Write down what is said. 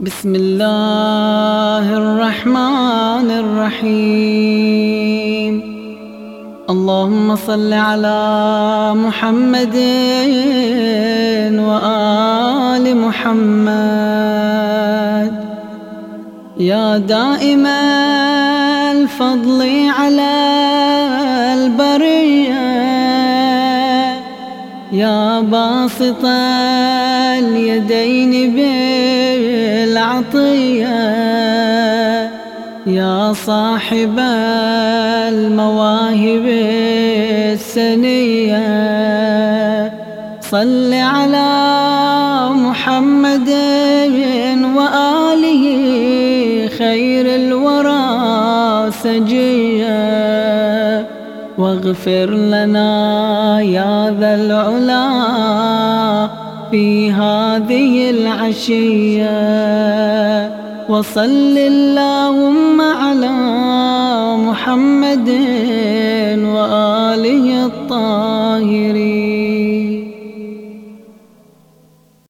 بسم الله الرحمن الرحيم. اللهم صل على محمد وآل محمد. يا دائم الفضل على البرية. يا باسط اليدين بالعطية يا صاحب المواهب السنية. صل على محمد وآله خير الورى سجية. واغفر لنا يا ذا العلا في هذه العشية. وصل اللهم على محمد وآله الطاهرين.